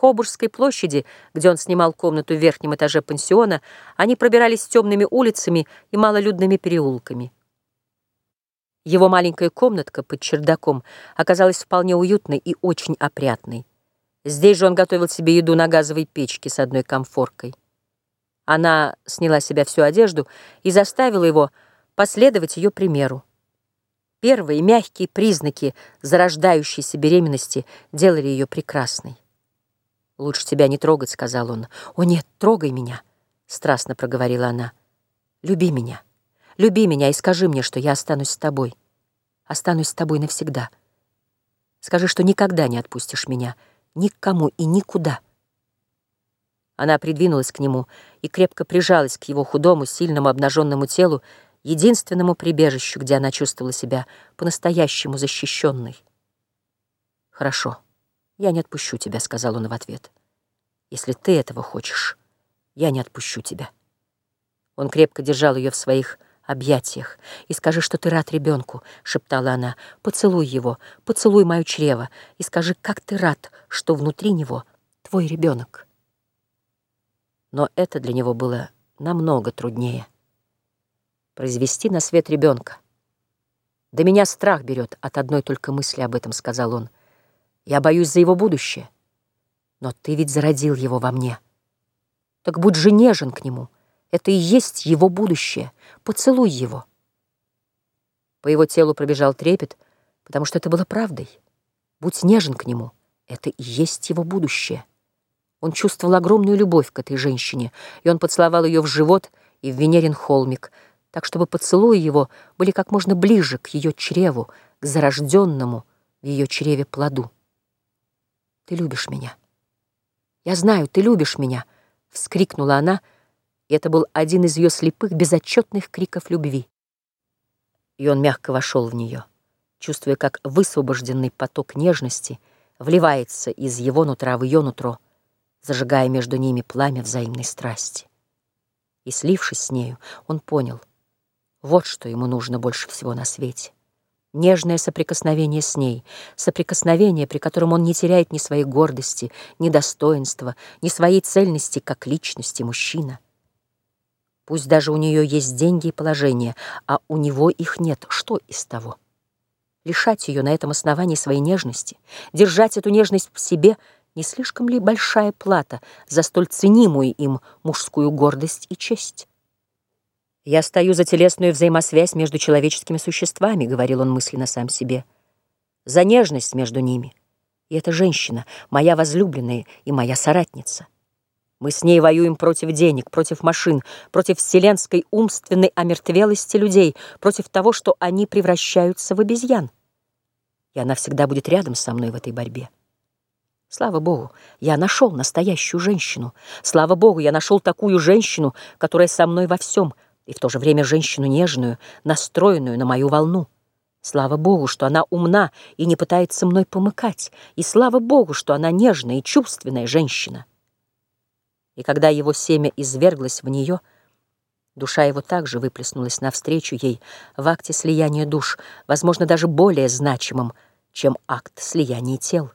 Кобурской площади, где он снимал комнату в верхнем этаже пансиона, они пробирались темными улицами и малолюдными переулками. Его маленькая комнатка под чердаком оказалась вполне уютной и очень опрятной. Здесь же он готовил себе еду на газовой печке с одной комфоркой. Она сняла с себя всю одежду и заставила его последовать ее примеру. Первые мягкие признаки зарождающейся беременности делали ее прекрасной. «Лучше тебя не трогать», — сказал он. «О нет, трогай меня», — страстно проговорила она. «Люби меня, люби меня и скажи мне, что я останусь с тобой. Останусь с тобой навсегда. Скажи, что никогда не отпустишь меня, никому и никуда». Она придвинулась к нему и крепко прижалась к его худому, сильному, обнаженному телу, единственному прибежищу, где она чувствовала себя по-настоящему защищенной. «Хорошо». «Я не отпущу тебя», — сказал он в ответ. «Если ты этого хочешь, я не отпущу тебя». Он крепко держал ее в своих объятиях. «И скажи, что ты рад ребенку», — шептала она. «Поцелуй его, поцелуй мое чрево, и скажи, как ты рад, что внутри него твой ребенок». Но это для него было намного труднее. Произвести на свет ребенка. «Да меня страх берет от одной только мысли об этом», — сказал он. Я боюсь за его будущее. Но ты ведь зародил его во мне. Так будь же нежен к нему. Это и есть его будущее. Поцелуй его. По его телу пробежал трепет, потому что это было правдой. Будь нежен к нему. Это и есть его будущее. Он чувствовал огромную любовь к этой женщине, и он поцеловал ее в живот и в Венерин холмик, так чтобы поцелуи его были как можно ближе к ее чреву, к зарожденному в ее чреве плоду. Ты любишь меня. Я знаю, ты любишь меня, — вскрикнула она, и это был один из ее слепых, безотчетных криков любви. И он мягко вошел в нее, чувствуя, как высвобожденный поток нежности вливается из его нутра в ее нутро, зажигая между ними пламя взаимной страсти. И, слившись с нею, он понял, вот что ему нужно больше всего на свете. Нежное соприкосновение с ней, соприкосновение, при котором он не теряет ни своей гордости, ни достоинства, ни своей цельности как личности мужчина. Пусть даже у нее есть деньги и положение, а у него их нет, что из того? Лишать ее на этом основании своей нежности, держать эту нежность в себе — не слишком ли большая плата за столь ценимую им мужскую гордость и честь? «Я стою за телесную взаимосвязь между человеческими существами», — говорил он мысленно сам себе, «за нежность между ними. И эта женщина, моя возлюбленная и моя соратница. Мы с ней воюем против денег, против машин, против вселенской умственной омертвелости людей, против того, что они превращаются в обезьян. И она всегда будет рядом со мной в этой борьбе. Слава Богу, я нашел настоящую женщину. Слава Богу, я нашел такую женщину, которая со мной во всем — и в то же время женщину нежную, настроенную на мою волну. Слава Богу, что она умна и не пытается мной помыкать, и слава Богу, что она нежная и чувственная женщина. И когда его семя изверглось в нее, душа его также выплеснулась навстречу ей в акте слияния душ, возможно, даже более значимым, чем акт слияния тел.